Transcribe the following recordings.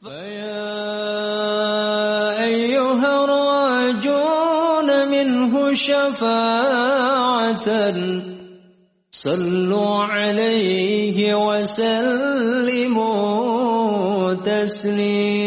فيا أيها الراجون منه شفاعة صلوا عليه وسلموا تسليما.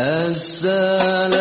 السلام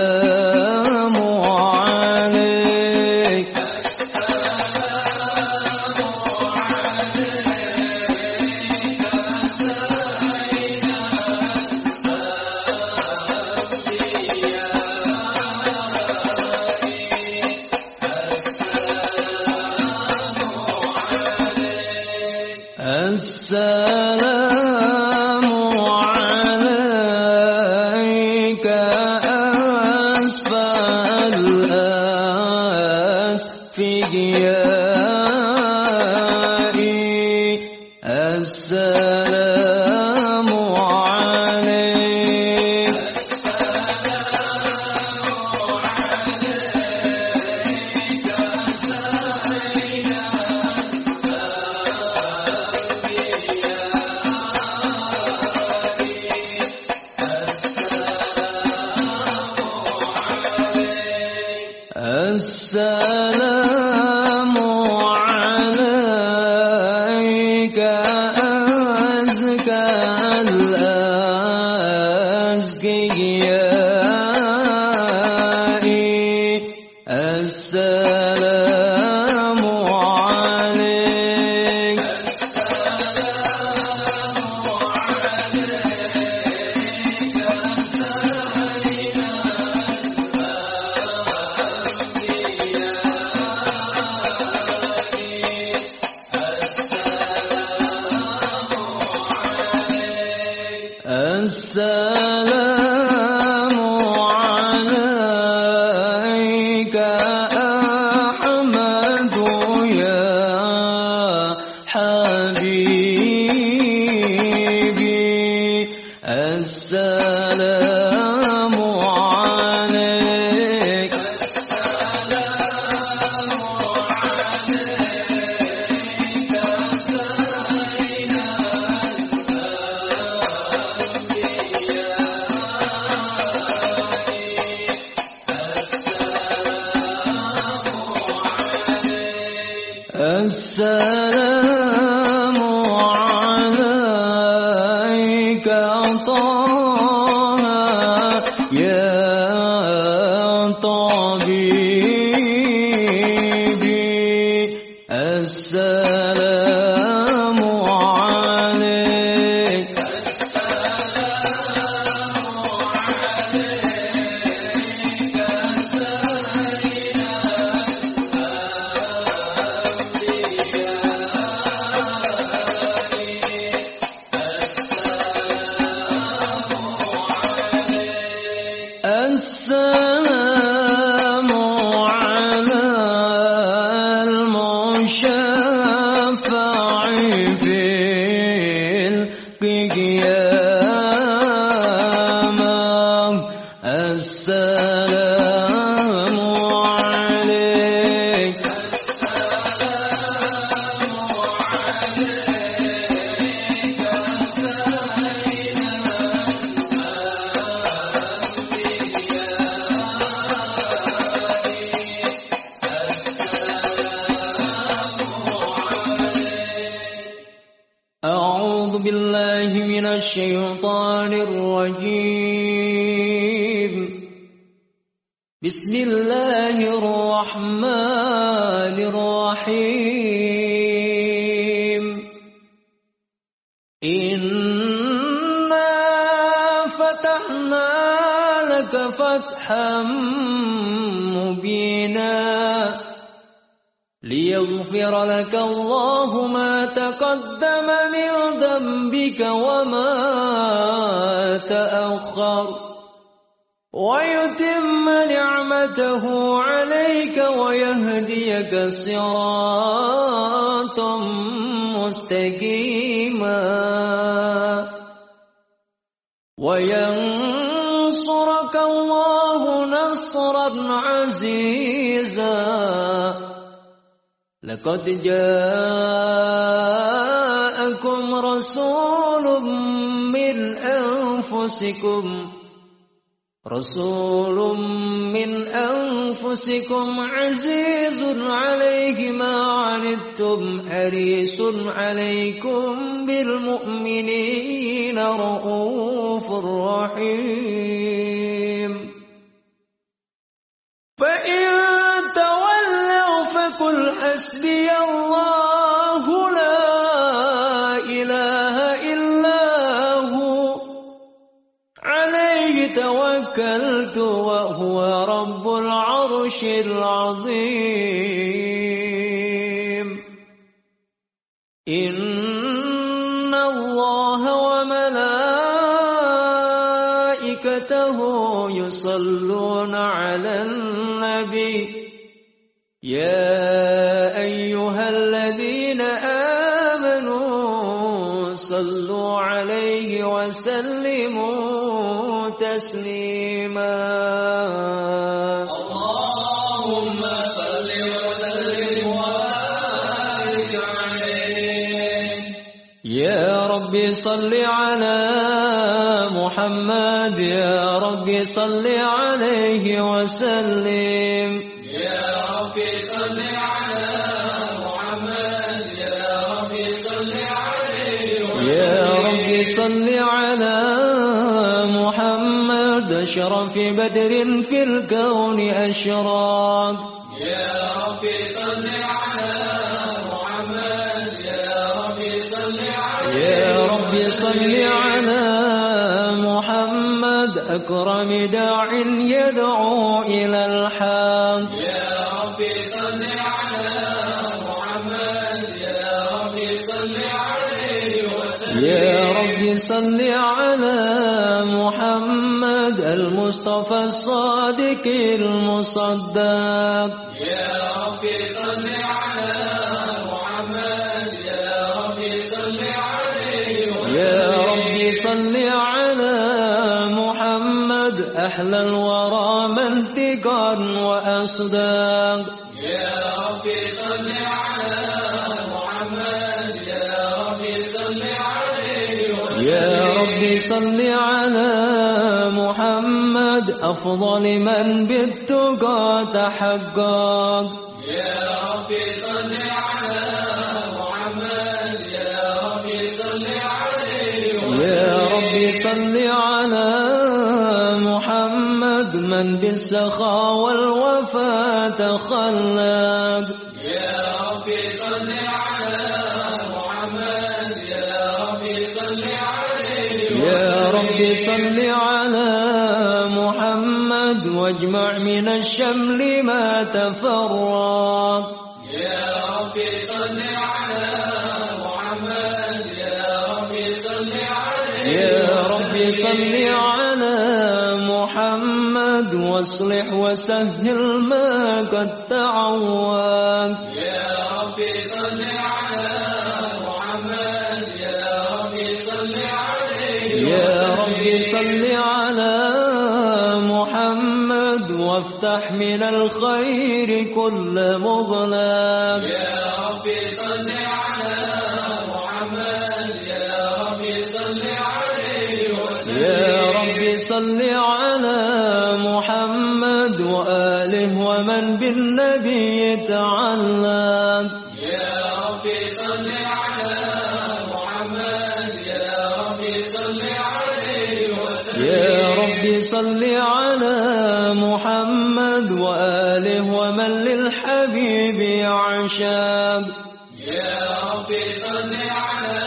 السلام لقد جاءكم رسول من أنفسكم رسول من أنفسكم عزيز عليه ما عنتم حريص عليكم بالمؤمنين رؤوف رحيم. فإن حسبي الله لا إله إلا هو. عليه توكلت وهو رب العرش العظيم. إن الله وملائكته يصلون على النبي. يا تسليما. اللهم صل وسلم وبارك عليه. يا ربي صل على محمد يا ربي صل عليه وسلم. يا ربي صل على محمد يا ربي صل عليه يا ربي صل على أشرف بدر في الكون أشراق. يا ربي صل على محمد يا ربي صل يا ربي صل على محمد أكرم داع يدعو إلى الحق. يا ربي صل على محمد يا ربي صل عليه وسلم. يا ربي صل على المصطفى الصادق المصدق. يا ربي صل على محمد يا ربي صل عليه وسلم. يا ربي صل على محمد أحلى الورى منطقا وأصداق. يا ربي صل على محمد يا ربي صل عليه وسلم. يا ربي صل على أفضل من بالتقى تحقق. يا ربي صل على محمد يا ربي صل عليه يا ربي صل على محمد من بالسخاء والوفاء تخلق. يا ربي صل على محمد يا ربي صل عليه يا ربي صل على من الشمل ما تفرق يا ربي صل على محمد يا ربي صل عليه. يا ربي صل على محمد واصلح وسهل ما قد تعوق وافتح من الخير كل مغلق. يا رب صل على محمد يا رب صل عليه وسلم. يا رب صل على محمد وآله ومن بالنبي تعلق. يعشق يا رب صل على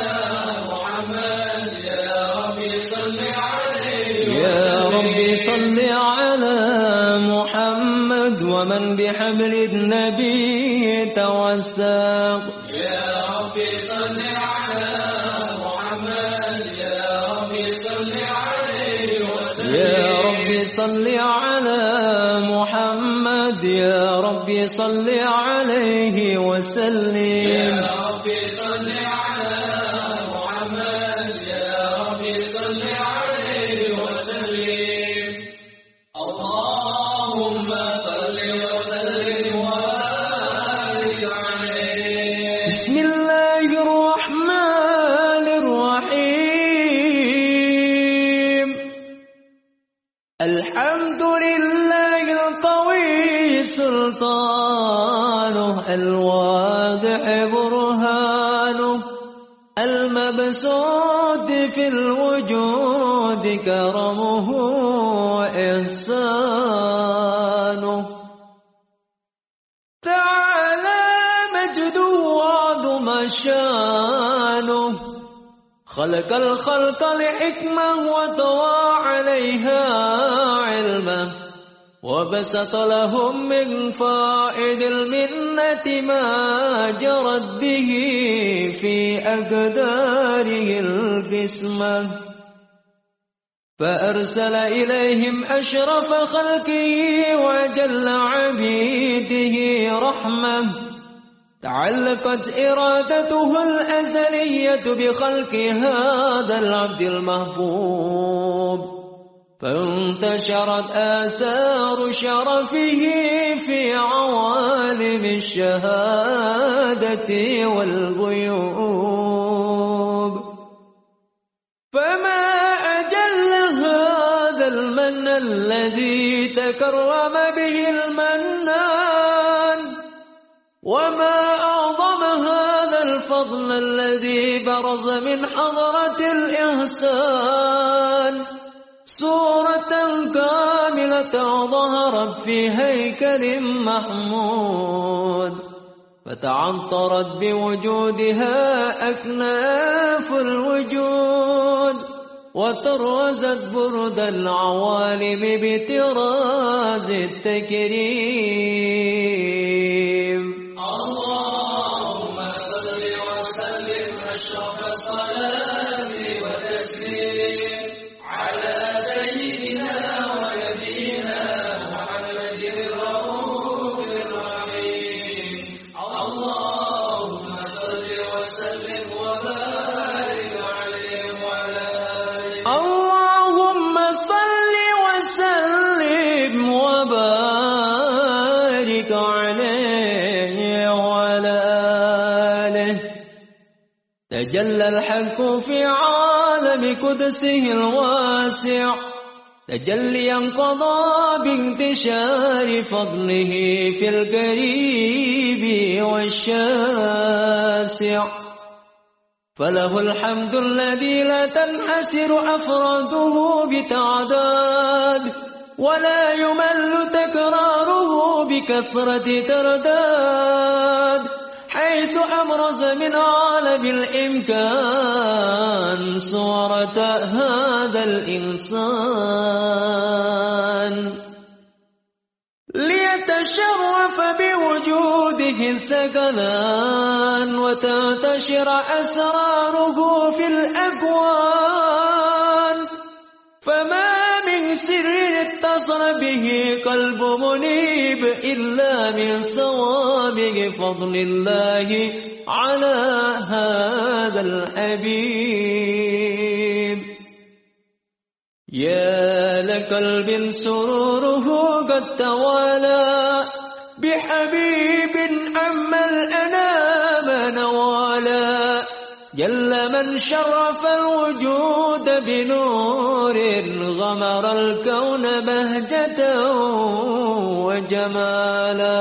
محمد يا صل عليه يا صل على محمد ومن بحبل النبي توثق. يا رب صل على محمد يا رب صل عليه وسلم. يا رب صل يا رب صل عليه وسلم. يا رب صل على خلق الخلق لحكمة وطوى عليها علمه وبسط لهم من فائد المنة ما جرت به في أقداره القسمة. فأرسل إليهم أشرف خلقه وجل عبيده رحمة. تعلقت إرادته الأزلية بخلق هذا العبد المحبوب. فانتشرت آثار شرفه في عوالم الشهادة والغيوب. فما أجل هذا المن الذي تكرم به المنان وما أعظم هذا الفضل الذي برز من حضرة الإحسان سورة كاملة ظهرت في هيكل محمود فتعطرت بوجودها أكناف الوجود وترزت برد العوالم بطراز التكريم أشرف الصلاة وتسليم الحق في عالم قدسه الواسع. تجليا قضى بانتشار فضله في القريب والشاسع. فله الحمد الذي لا تنحسر أفراده بتعداد ولا يمل تكراره بكثرة ترداد. حيث أبرز من عالم الإمكان صورة هذا الإنسان. ليتشرف بوجوده الثقلان وتنتشر أسراره في الأكوان. به قلب منيب إلا من صوابغ فضل الله على هذا الحبيب يا لقلب سروره قد توالى بحبيب أما نوالا جل من شرف الوجود بنور غمر الكون بهجة وجمالا.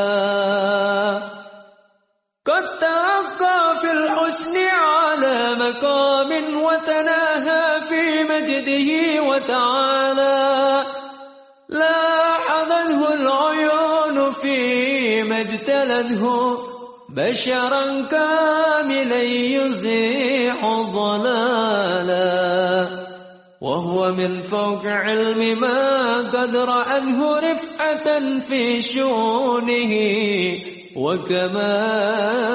قد ترقى في الحسن على مقام وتناهى في مجده وتعالى. لاحظته العيون فيما اجتلته بشرا كاملا يزيح ضلالا وهو من فوق علم ما قد رأته رفعة في شؤونه وكمالا.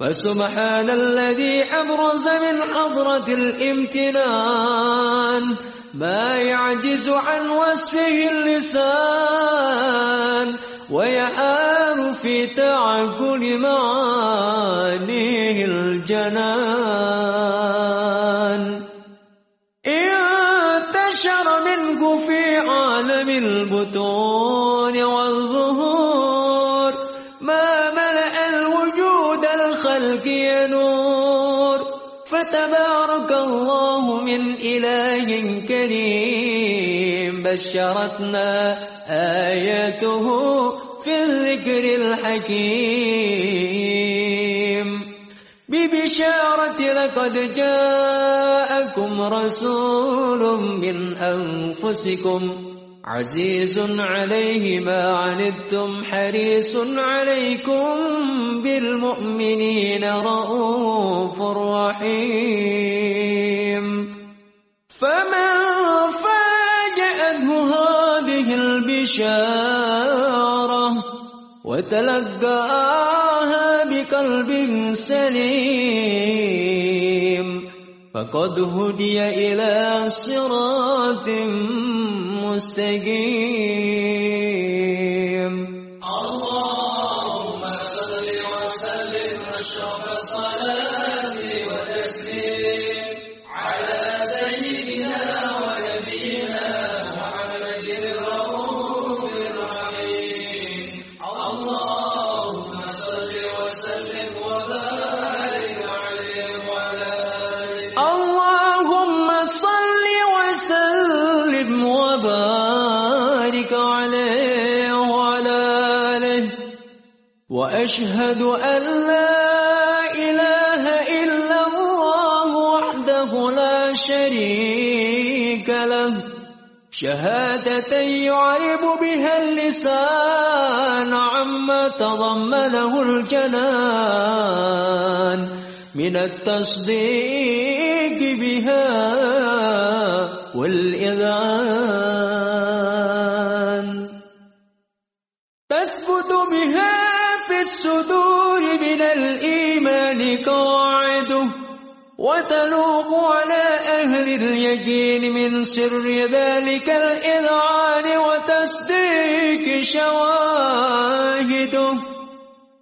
فسبحان الذي أبرز من حضرة الامتنان ما يعجز عن وصفه اللسان ويحار في تعقل معانيه الجنان. انتشر منه في عالم البطون من إله كريم بشرتنا آياته في الذكر الحكيم. ببشارة لقد جاءكم رسول من أنفسكم عزيز عليه ما عنتم حريص عليكم بالمؤمنين رؤوف رحيم. فمن فاجأته هذه البشارة وتلقاها بقلب سليم فقد هدي إلى صراط مستقيم. وأشهد أن لا إله إلا الله وحده لا شريك له. شهادة يعرب بها اللسان عما تضمنه الجنان. من التصديق بها والإذعان. الصدور من الإيمان قواعده وتلوق على أهل اليقين من سر ذلك الإذعان وتصديق شواهده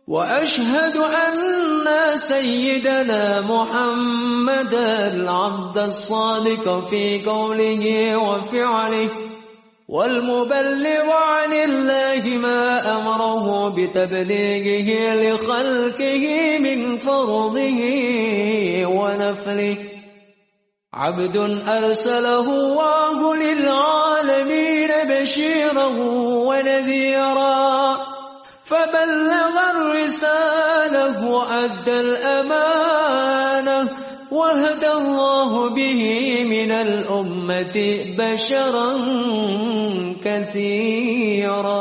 وأشهد أن سيدنا محمد العبد الصادق في قوله وفعله. والمبلغ عن الله ما أمره بتبليغه لخلقه من فرضه ونفله. عبد أرسله الله للعالمين بشيرا ونذيرا. فبلغ الرسالة وأدى الأمانة. وهدى الله به من الأمة بشرا كثيرا.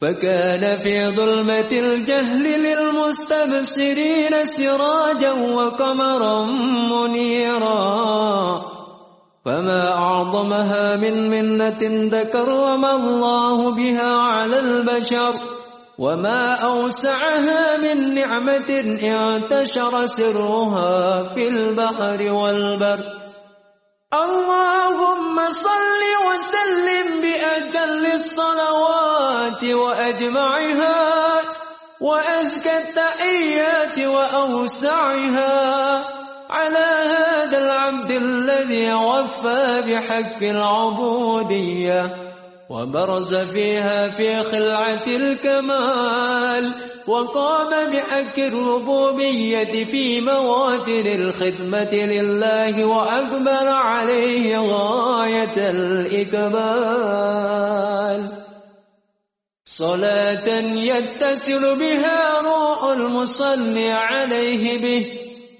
فكان في ظلمة الجهل للمستبصرين سراجا وقمرا منيرا. فما أعظمها من منة ذكر وما الله بها على البشر. وما أوسعها من نعمة انتشر سرها في البحر والبر اللهم صل وسلم بأجل الصلوات وأجمعها وأزكى التحيات وأوسعها على هذا العبد الذي وفى بحق العبوديه وبرز فيها في خلعة الكمال وقام بحق الربوبية في مواتر الخدمة لله وأكبر عليه غاية الإكمال. صلاة يتصل بها روح المصلي عليه به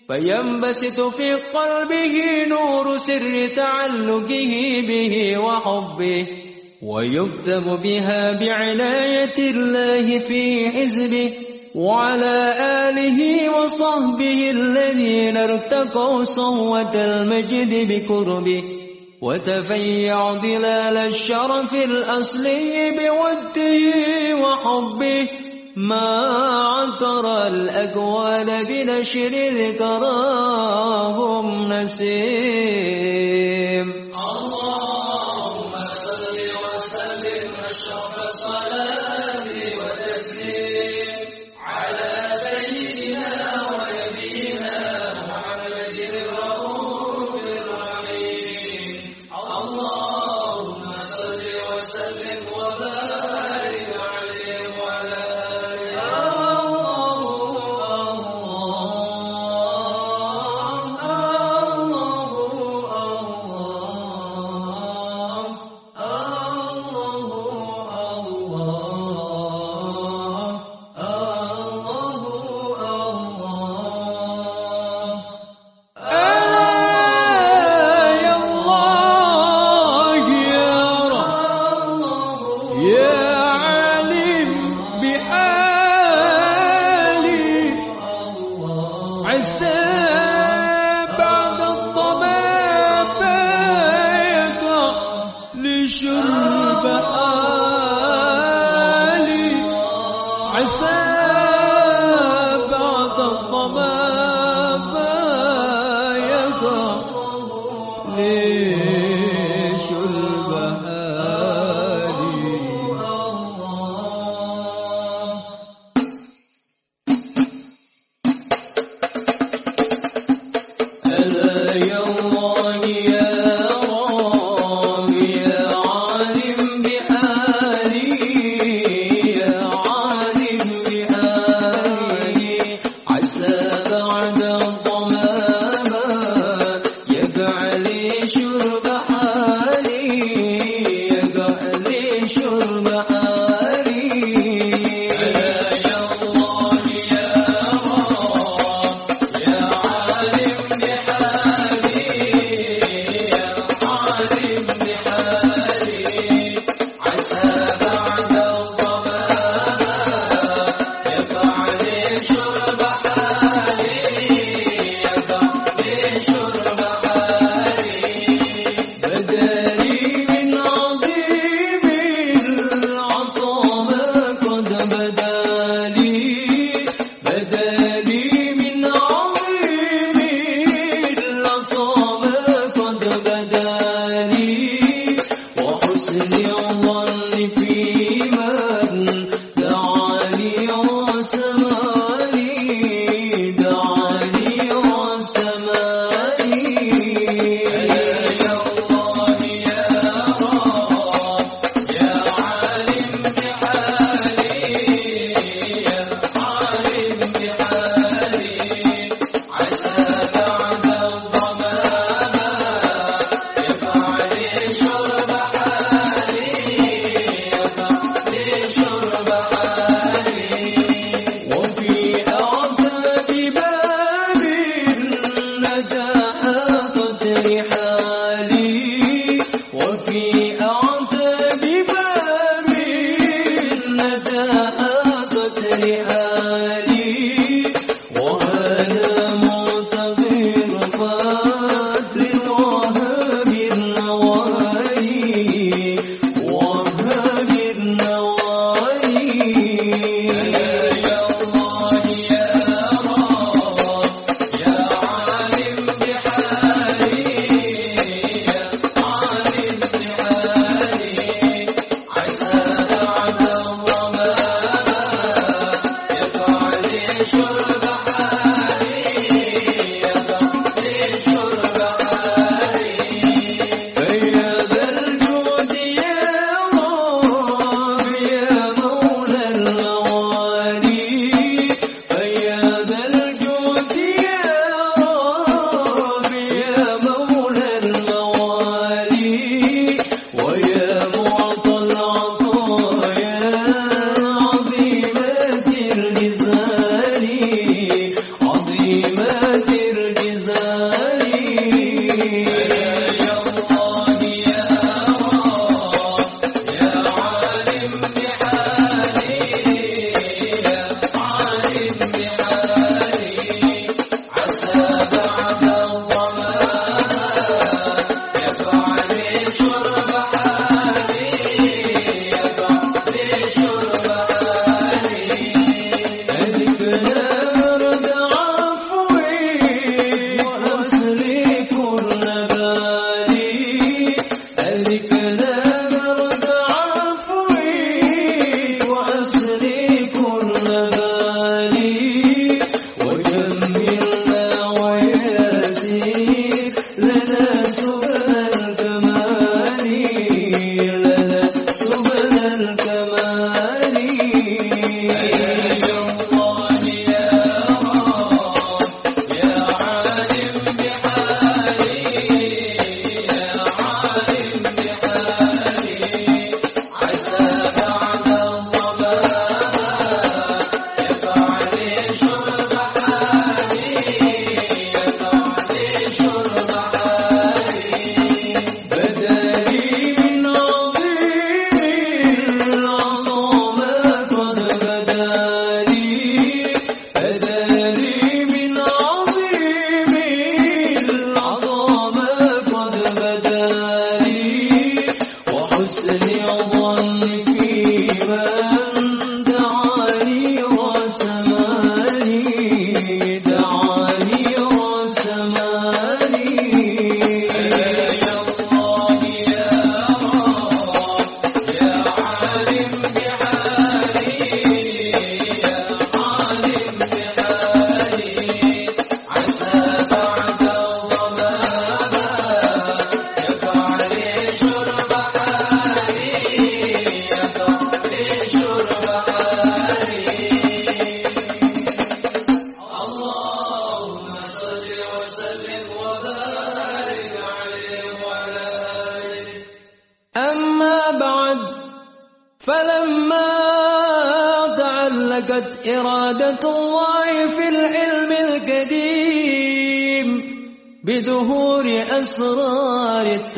فينبسط في قلبه نور سر تعلقه به وحبه. ويكتب بها بعناية الله في حزبه وعلى آله وصحبه الذين ارتقوا صوة المجد بكربه وتفيع ظلال الشرف الأصلي بوده وحبه. ما عطر الأكوان بنشر ذكراهم نسيم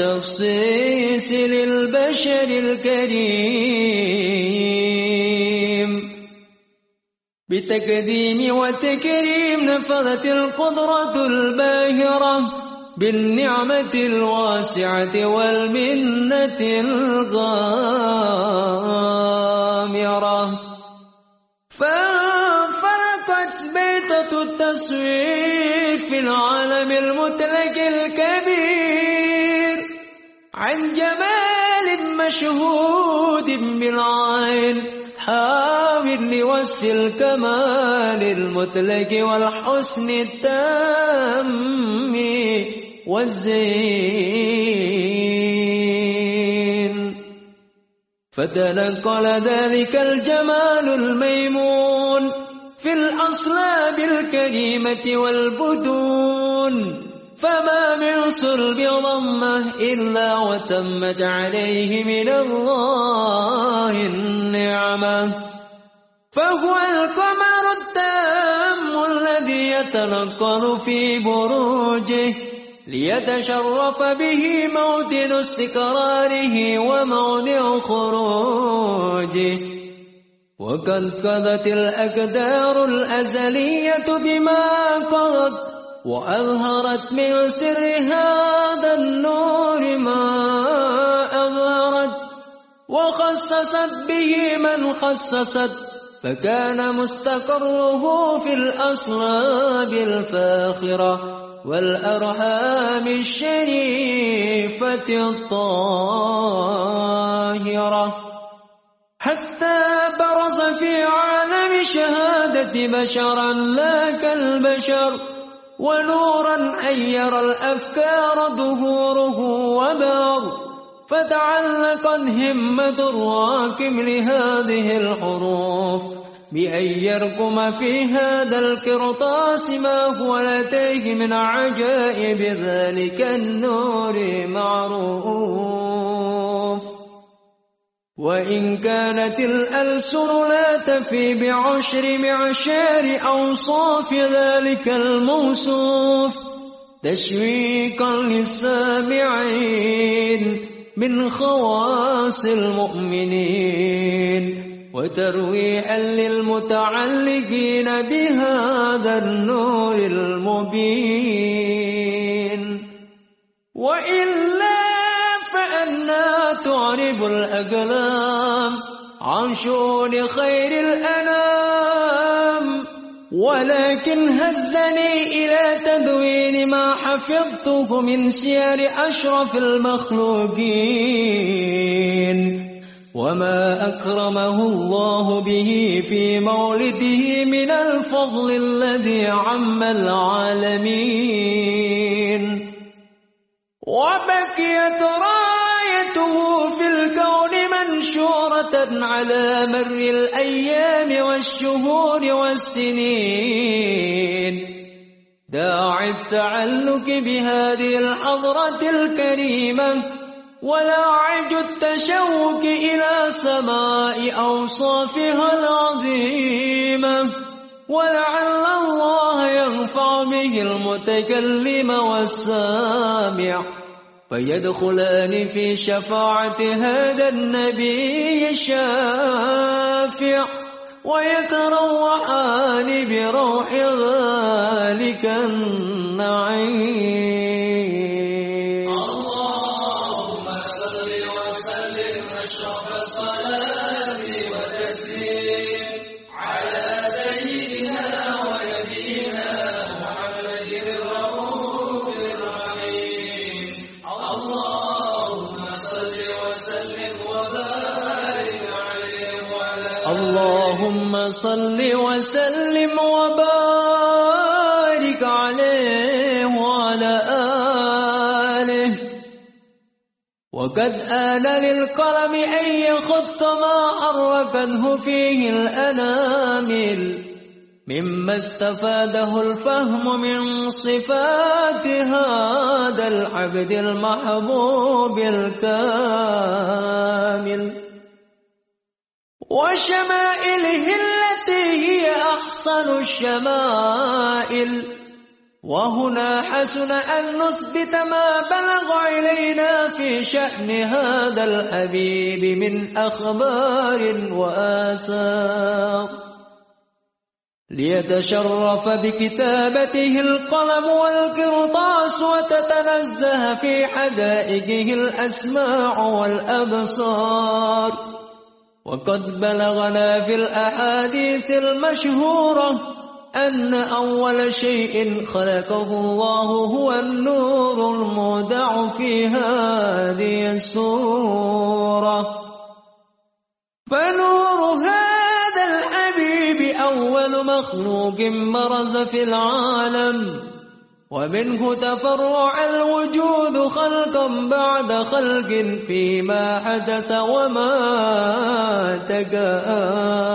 التخصيص للبشر الكريم. بتقديم وتكريم نفذت القدرة الباهرة بالنعمة الواسعة والمنة الغامرة. فانفلقت بيتة التصوير في العالم المطلق الكبير. عن جمال مشهود بالعين حاول لوصف الكمال المطلق والحسن التام والزين. فتنقل ذلك الجمال الميمون في الأصلاب الكريمة والبدون. فما من صلب ضمة إلا وتمت عليه من الله النعمة. فهو القمر التام الذي يتنقل في بروجه ليتشرف به موطن استقراره وموضع خروجه. وقد قضت الأقدار الأزلية بما قضت وأظهرت من سر هذا النور ما أظهرت وخصصت به من خصصت فكان مستقره في الأصلاب الفاخرة والأرحام الشريفة الطاهرة. حتى برز في عالم شهادة بشرا لا كالبشر. ونورا حير الأفكار ظهوره وبار. فتعلقت همة الراكم لهذه الحروف. بأن يرقم في هذا القرطاس ما هو لديه من عجائب. ذلك النور معروف. وإن كانت الألسن لا تفي بعشر معشار أوصاف ذلك الموصوف تشويقا للسامعين من خواص المؤمنين وترويحا للمتعلقين بهذا النور المبين. وإلا فأنا تعرب الأقلام عن شؤون خير الأنام. ولكن هزني إلى تدوين ما حفظته من سير أشرف المخلوقين. وما أكرمه الله به في مولده من الفضل الذي عم العالمين. وبكيت رايته في الكون منشورة على مر الأيام والشهور والسنين. داعي التعلق بهذه الحضرة الكريمة ولاعج التشوق إلى سماء أوصافها العظيمة. ولعل الله ينفع به المتكلم والسامع. فيدخلان في شفاعة هذا النبي الشافع ويتروحان بروح ذلك النعيم. اللهم صل وسلم أشرف الصلاة وتسليم صل وسلم وبارك عليه وعلى آله. وقد آن للقلم أن يخط ما حركته فيه الأنامل. مما استفاده الفهم من صفات هذا العبد المحبوب الكامل. وشمائله التي هي أحسن الشمائل. وهنا حسن أن نثبت ما بلغ إلينا في شأن هذا الحبيب من أخبار وآثار. ليتشرف بكتابته القلم والقرطاس وتتنزه في حدائقه الأسماع والأبصار. وقد بلغنا في الأحاديث المشهورة أن أول شيء خلقه الله هو النور المودع في هذه السورة. فنور هذا الحبيب أول مخلوق برز في العالم. ومنه تفرع الوجود خلقا بعد خلق فيما حدث وما تقادم.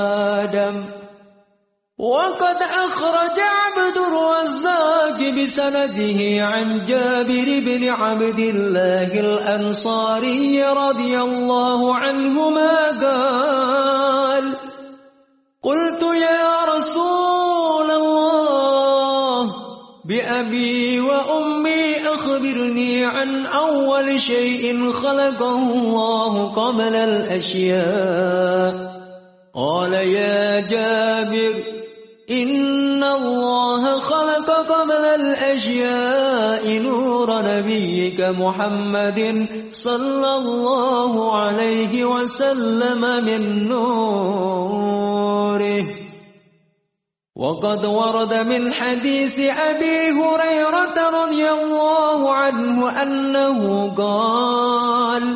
وقد أخرج عبد الرزاق بسنده عن جابر بن عبد الله الأنصاري رضي الله عنهما قال قلت يا رسول بأبي وأمي أخبرني عن أول شيء خلقه الله قبل الأشياء. قال يا جابر إن الله خلق قبل الأشياء نور نبيك محمد صلى الله عليه وسلم من نوره. وقد ورد من حديث أبي هريرة رضي الله عنه أنه قال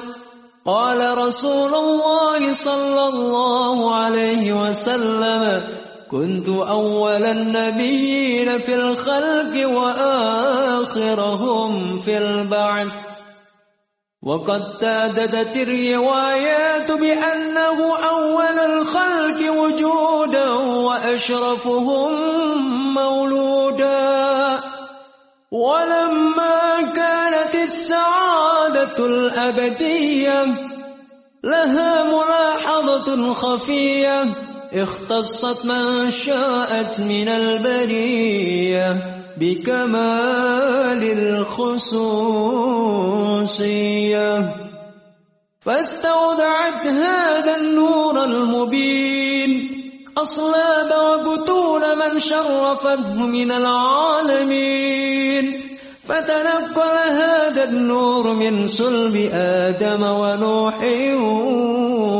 قال رسول الله صلى الله عليه وسلم كنت أول النبيين في الخلق وآخرهم في البعث. وقد تعددت الروايات بأنه أول الخلق وجودا وأشرفهم مولودا. ولما كانت السعادة الأبدية لها ملاحظة خفية اختصت من شاءت من البرية. بكمال الخصوصية. فاستودعت هذا النور المبين. أصلاب وبطون من شرفته من العالمين. فتنقل هذا النور من صلب آدم ونوح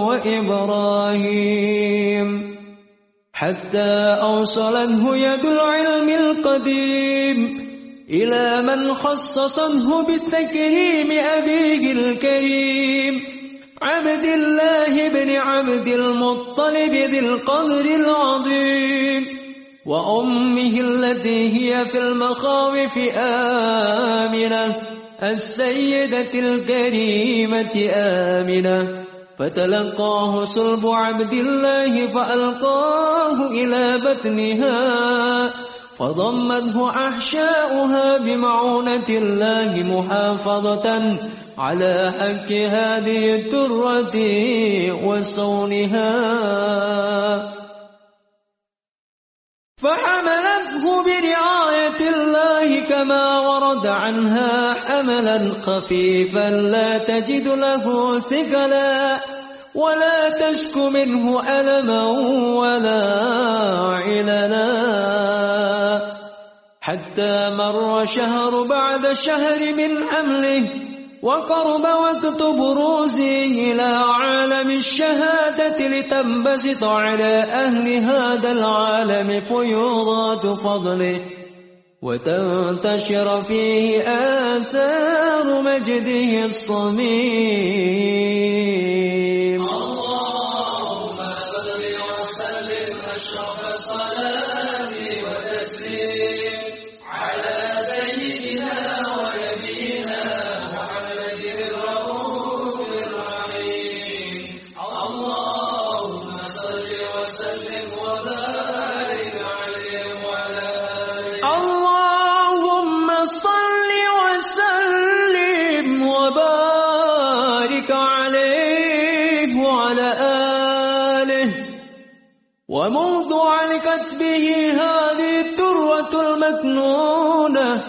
وإبراهيم. حتى أوصلته يد العلم القديم إلى من خصصه بالتكريم أبيه الكريم. عبد الله بن عبد المطلب ذي القدر العظيم. وأمه التي هي في المخاوف آمنة السيدة الكريمة آمنة. فتلقاه صلب عبد الله فألقاه إلى بطنها فضمته أحشاؤها بمعونة الله محافظة على حك هذه الترة وصونها. فحملته برعاية كما ورد عنها حملا خفيفا لا تجد له ثقلا ولا تشك منه ألما ولا عللا. حتى مر شهر بعد شهر من حمله وقرب وقت بروزه إلى عالم الشهادة لتنبسط على أهل هذا العالم فيوضات فضله. وتنتشر فيه آثار مجده الصميم. المكنونة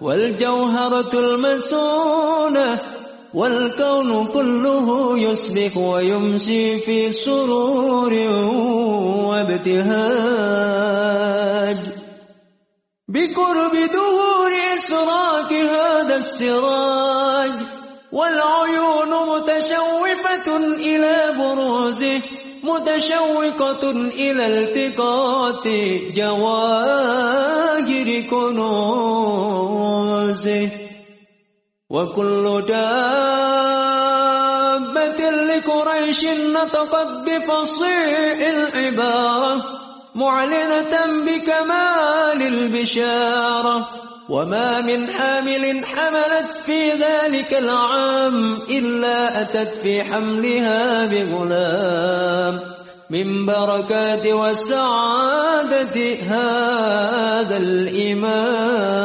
والجوهرة المسونة والكون كله يسبح ويمسي في سرور وابتهاج. بقرب دهور إسراك هذا السراج والعيون متشوفة إلى بروزه متشوقة إلى التقاط جواهر كنوزه. وكل دابة لقريش نطقت بفصيح العبارة معلنة بكمال البشارة. وما من حامل حملت في ذلك العام إلا أتت في حملها بغلام من بركات والسعادة هذا الإمام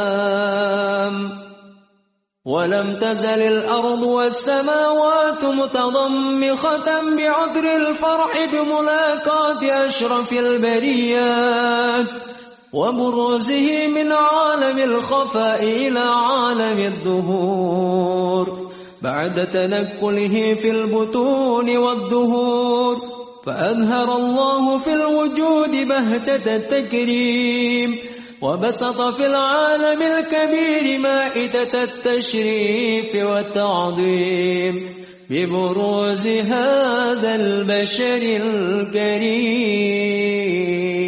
ولم تزل الأرض والسماوات متضمخة بعذر الفرح بملاقاة أشرف البريات وبروزه من عالم الخفاء إلى عالم الظهور بعد تنكله في البطون والدهور. فأظهر الله في الوجود بهجة التكريم. وبسط في العالم الكبير مائدة التشريف والتعظيم. ببروز هذا البشر الكريم.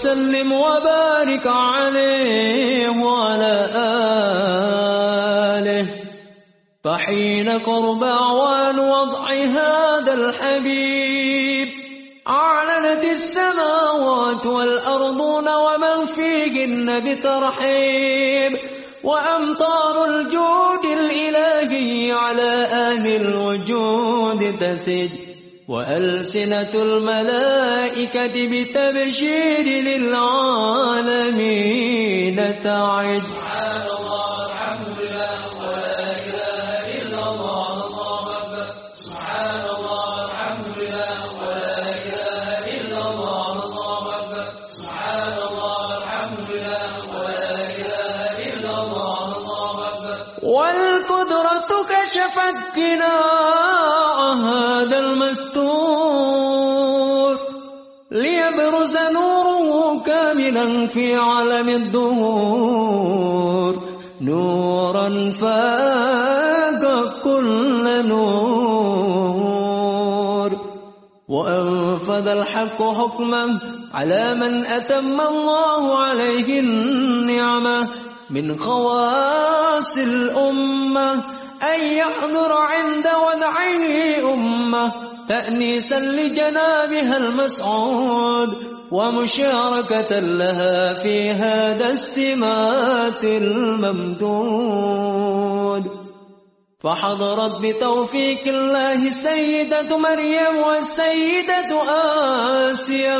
وسلم وبارك عليه وعلى آله. فحين قرب أعوان وضع هذا الحبيب أعلنت السماوات والأرضون ومن فيهن بترحيب. وأمطار الجود الإلهي على أهل الوجود تسج. وألسنة الملائكة بتبشير للعالمين تعج في عالم الدهور نورا فاق كل نور. وأنفذ الحق حكمه على من أتم الله عليه النعمة من خواص الأمة أن يحضر عند وضعه أمة تأنيسا لجنابها المسعود. ومشاركة لها في هذا السمات الممدود. فحضرت بتوفيق الله السيدة مريم والسيدة آسيا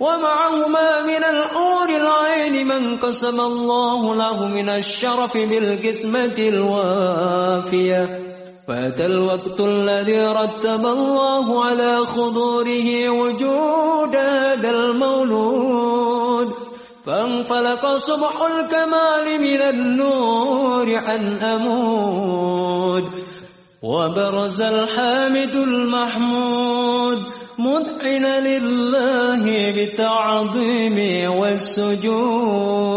ومعهما من الحور العين من قسم الله له من الشرف بالقسمة الوافية. فأتى الوقت الذي رتب الله على خضوره وجود هذا المولود. فانطلق صبح الكمال من النور عن أمود وبرز الحامد المحمود مذعنا لله بالتعظيم والسجود.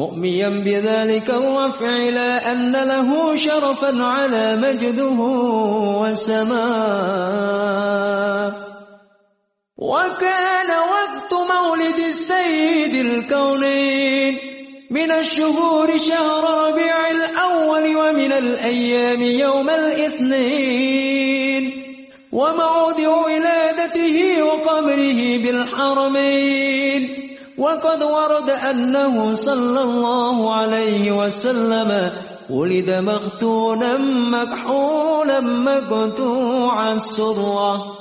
مؤميا بذلك الرفع لا أن له شرفا على مجده وسماء وكان وقت مولد السيد الكونين من الشهور شهر ربيع الأول ومن الأيام يوم الاثنين. وموضع ولادته وقبره بالحرمين. وقد ورد أنه صلى الله عليه وسلم ولد مختونا مكحولا مقطوع السرة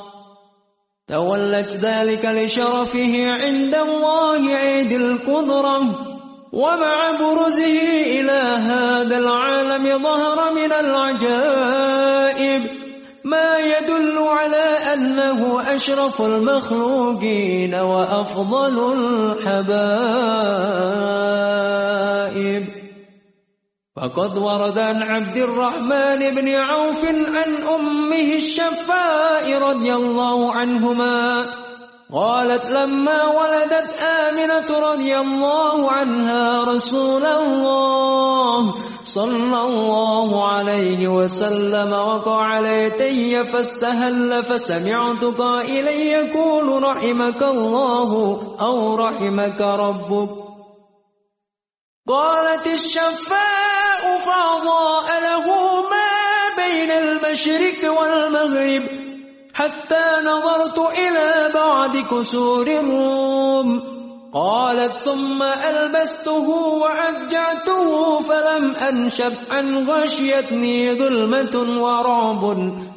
تولت ذلك لشرفه عند الله عيد القدرة. ومع برزه إلى هذا العالم ظهر من العجائب. ما يدل على أنه أشرف المخلوقين وأفضل الحبائب. فقد ورد عن عبد الرحمن بن عوف عن أمه الشفاء رضي الله عنهما قالت لما ولدت آمنة رضي الله عنها رسول الله صلى الله عليه وسلم وقع ليتي فاستهل فسمعت قائلا يقول رحمك الله أو رحمك ربك. قالت الشفاء فأضاء له ما بين المشرق والمغرب حتى نظرت إلى بعض كسور الروم. قالت ثم ألبسته وأجعته فلم أنشب عن غشيتني ظلمة ورعب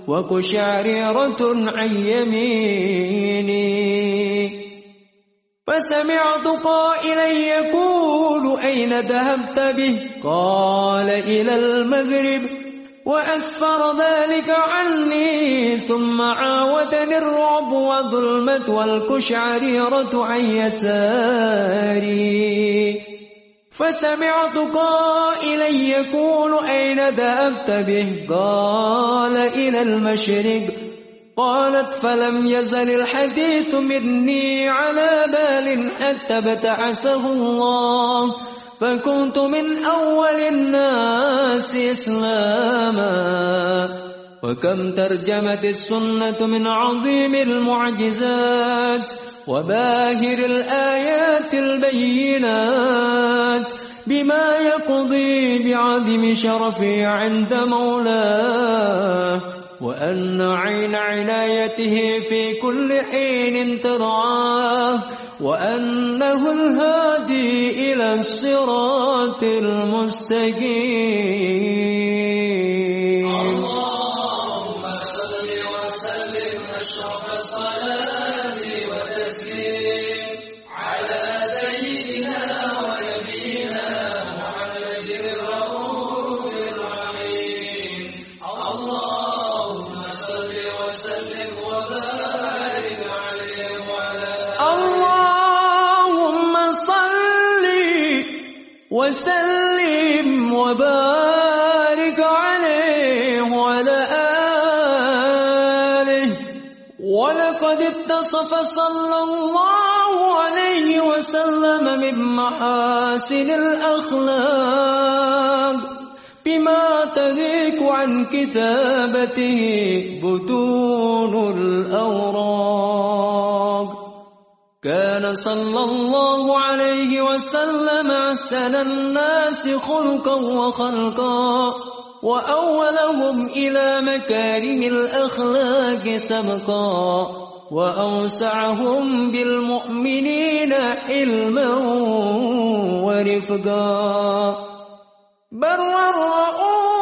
وكشاريرة عن يميني. فسمعت قائلا يقول أين ذهبت به؟ قال إلى المغرب. وأسفر ذلك عني ثم عاودني الرعب والظلمة والكشعريرة عن يساري. فسمعت قائلا يقول أين ذهبت به؟ قال إلى المشرق. قالت فلم يزل الحديث مني على بال حتى ابتعثه الله. فكنت من أول الناس إسلاما. وكم ترجمت السنة من عظيم المعجزات وباهر الآيات البينات بما يقضي بعدم شرفي عند مولاه. وأن عين عنايته في كل حين ترعاه وأنه الهادي إلى الصراط المستقيم. اللهم عن كتابته بطون الأوراق. كان صلى الله عليه وسلم أحسن الناس خلقا وخلقا وأولهم إلى مكارم الأخلاق سبقا وأوسعهم بالمؤمنين علما ورفقا. برا رؤوفا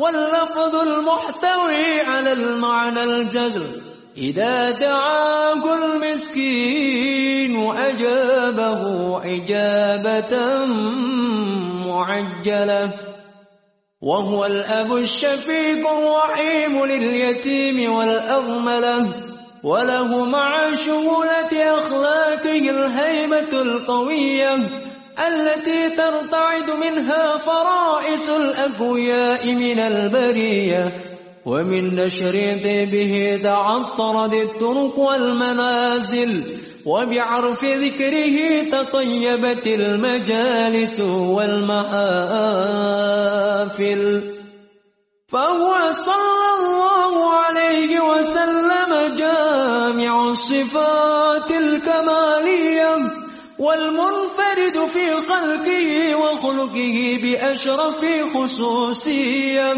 واللفظ المحتوي على المعنى الجزل إذا دعاه المسكين أجابه إجابة معجلة. وهو الأب الشفيق الرحيم لليتيم والأرملة وله مع شمولة أخلاقه الهيبة القوية. التي ترتعد منها فرائس الأقوياء من البرية ومن نشر به تعطرت الطرق والمنازل وبعرف ذكره تطيبت المجالس والمحافل فهو صلى الله عليه وسلم جامع الصفات الكمالية والمنفرد في خلقه وخلقه بأشرف خصوصية.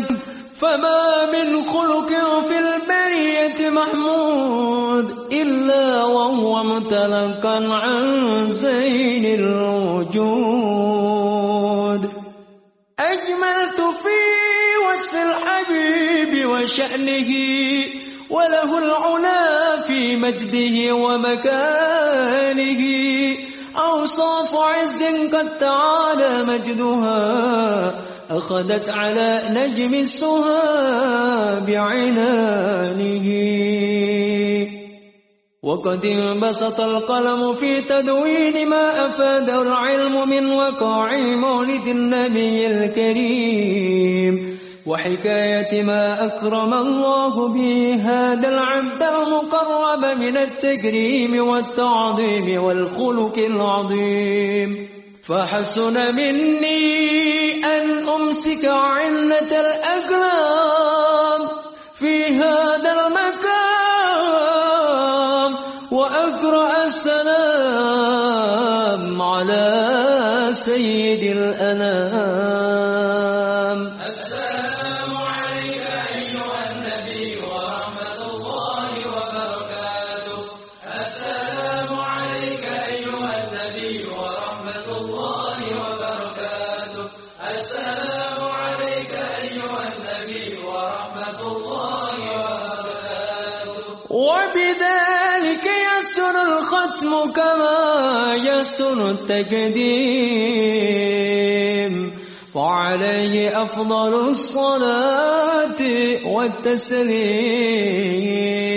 فما من خلق في البرية محمود إلا وهو متلقا عن زين الوجود. أجملت في وصف الحبيب وشأنه وله العلا في مجده ومكانه. أوصاف عز قد تعالى مجدها أخذت على نجم السها بعنانه وقد انبسط القلم في تدوين ما أفاده العلم من وقاع مولد النبي الكريم. وحكاية ما أكرم الله به هذا العبد المقرب من التكريم والتعظيم والخلق العظيم. فحسن مني أن أمسك عنة الأقلام في هذا المكان وأقرأ السلام على سيد الأنام. وبذلك يسر الختم كما يسر التقديم. وعليه أفضل الصلاة والتسليم.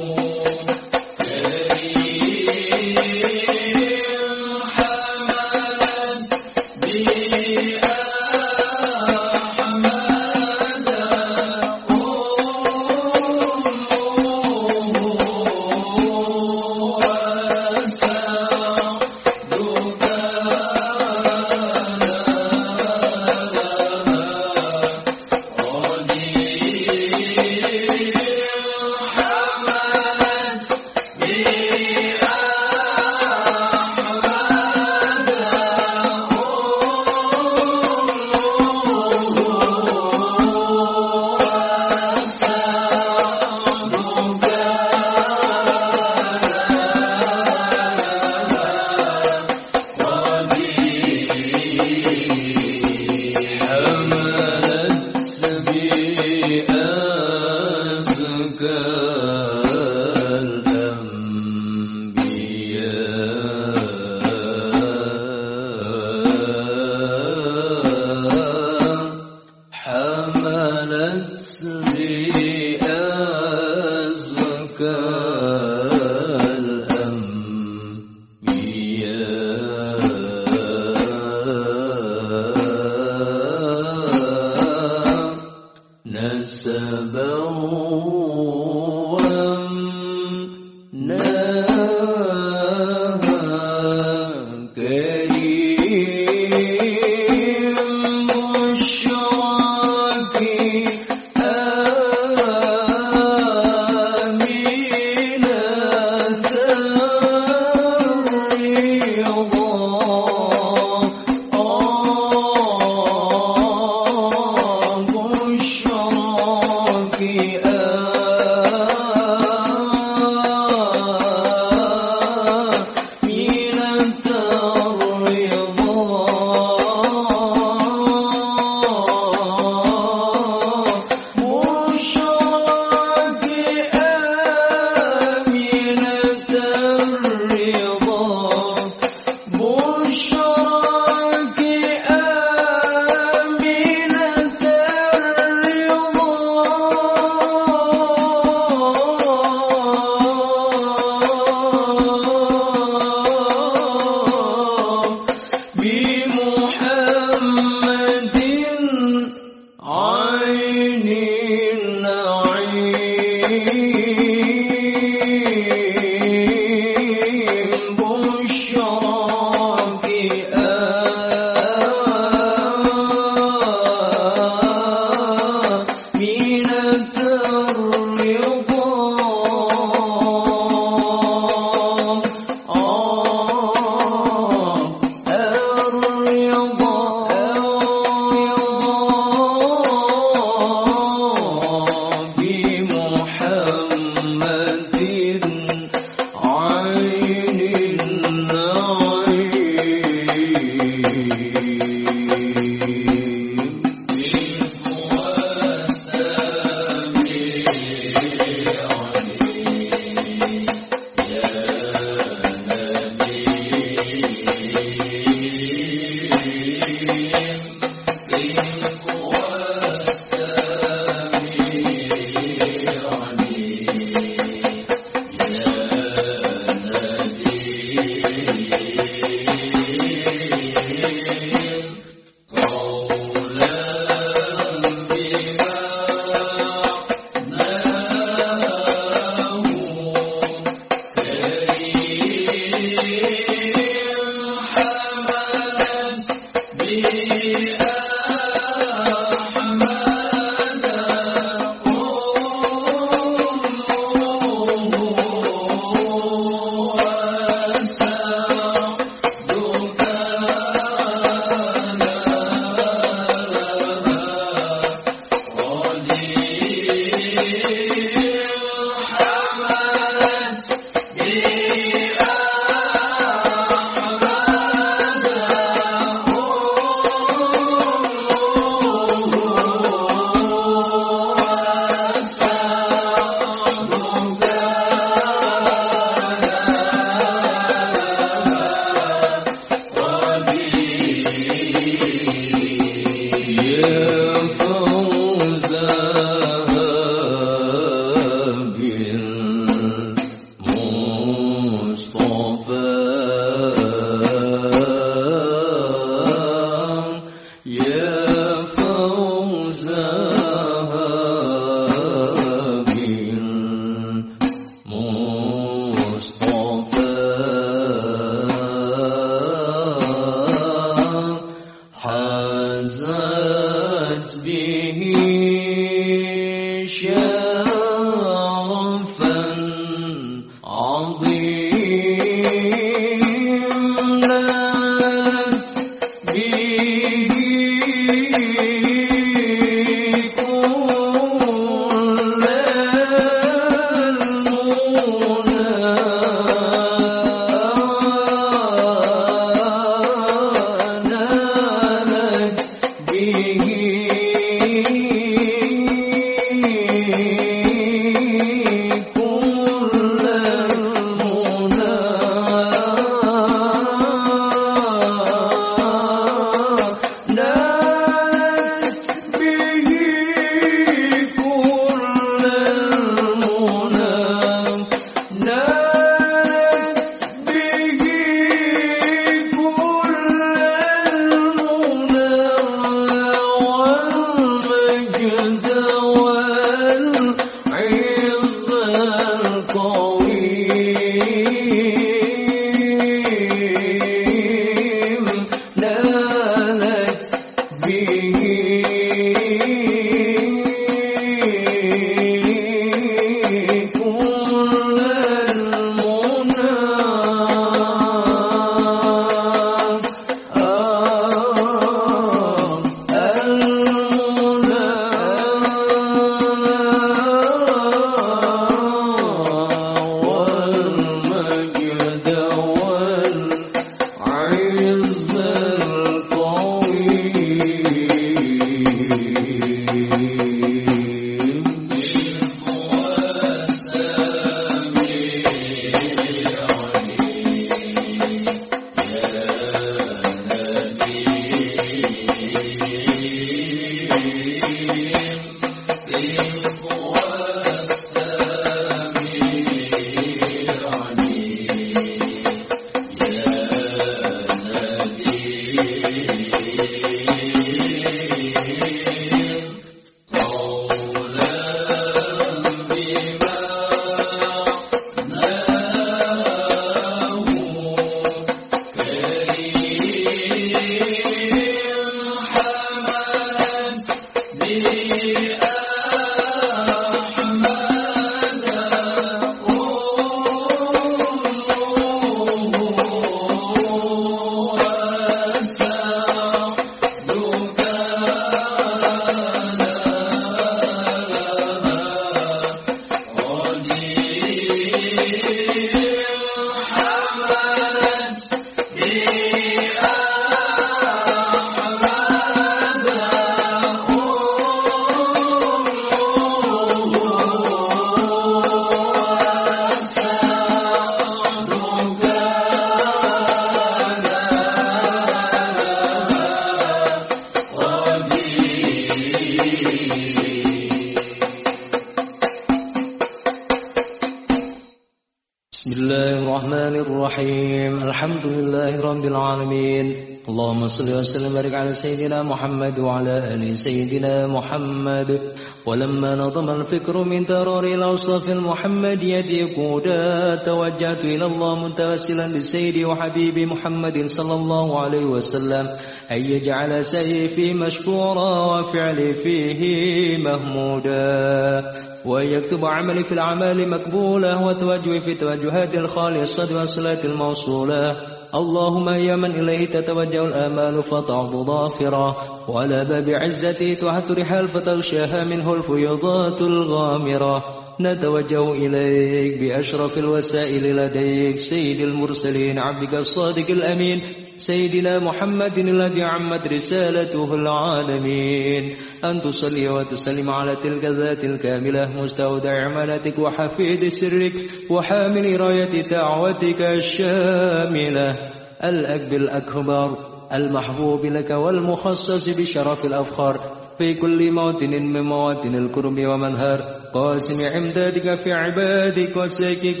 سيدنا محمد وعلى آل سيدنا محمد. ولما نظم الفكر من ترار الأوصاف المحمديه قودا توجهت إلى الله متوسلا بسيدي وحبيبي محمد صلى الله عليه وسلم. أن يجعل سيفي مشكورا وفعلي فيه مهمودا. ويكتب عملي في الأعمال مقبولة وتوجهي في التوجهات الخالصة والصلاة الموصولة. اللهم يا من إليه تتوجه الآمال فتعض ظافرة وعلى باب عزتي تحت رحال فتغشاها منه الفيضات الغامرة. نتوجه إليك بأشرف الوسائل لديك سيد المرسلين عبدك الصادق الأمين. سيدنا محمد الذي عمت رسالته العالمين. أن تصلي وتسلم على تلك الذات الكاملة مستودع أمانتك وحفيد سرك وحامل راية دعوتك الشاملة. الأكب الأكبر المحبوب لك والمخصص بشرف الأفخار. في كل موطن من مواطن الكرب ومنهر. قاسم عمدادك في عبادك وساكك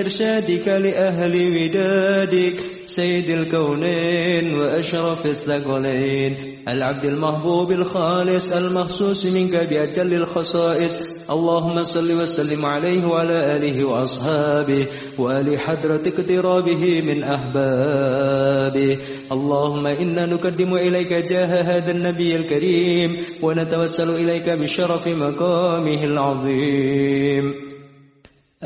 إرشادك لأهل ودادك. سيد الكونين وأشرف الثقلين. العبد المحبوب الخالص المخصوص منك بأجل الخصائص. اللهم صل وسلم عليه وعلى آله وأصحابه وآل حضرة اقترابه من أحبابه. اللهم إنا نقدم إليك جاه هذا النبي الكريم ونتوسل إليك بشرف مقامه العظيم.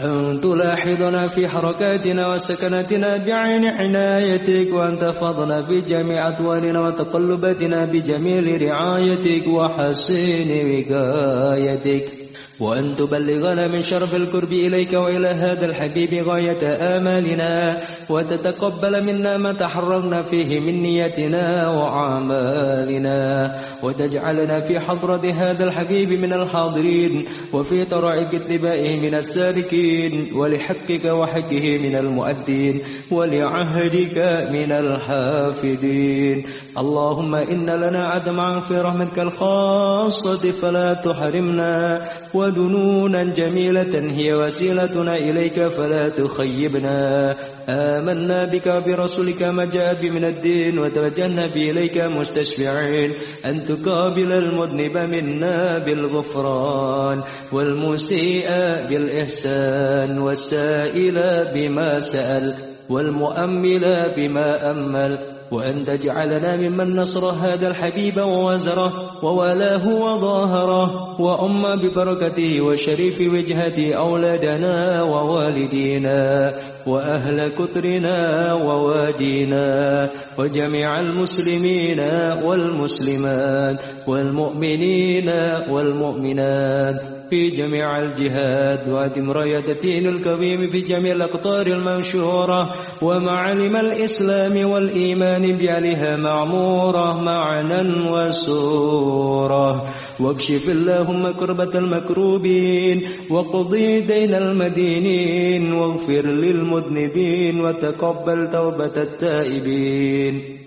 أن تلاحظنا في حركاتنا وسكناتنا بعين عنايتك وأن تفضنا في جميع أطوالنا وتقلباتنا بجميل رعايتك وحسين وقايتك. وأن تبلغنا من شرف القرب إليك وإلى هذا الحبيب غاية آمالنا وتتقبل منا ما تحررنا فيه من نيتنا وأعمالنا وتجعلنا في حضرة هذا الحبيب من الحاضرين وفي طرائق اتباعه من السالكين ولحقك وحقه من المؤدين ولعهدك من الحافظين اللهم إن لنا عدم في رحمتك الخاصة فلا تحرمنا ودنونا جميلة هي وسيلتنا إليك فلا تخيبنا. آمنا بك برسولك ما جاء من الدين وتوجهنا به إليك مستشفعين. أن تقابل المذنب منا بالغفران والمسيء بالإحسان والسائل بما سأل والمؤمل بما أمل. وأن تجعلنا ممن نصر هذا الحبيب ووزره وولاه وظاهره وأم ببركته وشريف وجهة أولادنا ووالدينا. وأهل كترنا ووادينا وجميع المسلمين والمسلمات والمؤمنين والمؤمنات في جميع الجهاد وأدم راية الدين الكريم في جميع الأقطار المنشورة ومعالم الإسلام والإيمان بأهلها معمورة معنا وسورة. واكشف اللهم كربة المكروبين وقضي دين المدينين واغفر للمذنبين وتقبل توبة التائبين.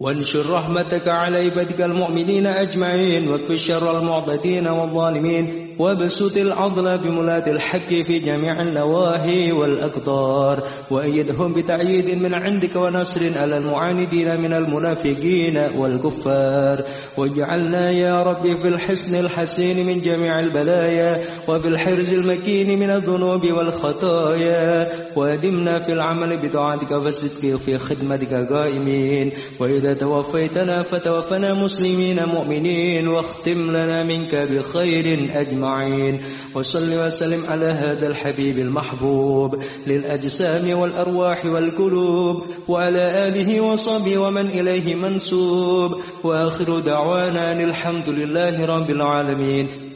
وانشر رحمتك على عبادك المؤمنين أجمعين واكف شر المعتدين والظالمين وابسط العضل بملاة الحق في جميع النواهي والأقدار وأيدهم بتأييد من عندك ونصر على المعاندين من المنافقين والكفار. واجعلنا يا رب في الحسن الحسين من جميع البلايا وفي الحرز المكين من الذنوب والخطايا وأدمنا في العمل بطاعتك والصدق في خدمتك قائمين. وإذا توفيتنا فتوفنا مسلمين مؤمنين واختم لنا منك بخير أجمعين. وصل وسلم على هذا الحبيب المحبوب للأجسام والأرواح والقلوب وعلى آله وصحبه ومن إليه منسوب. وآخر دعوانا الحمد لله رب العالمين.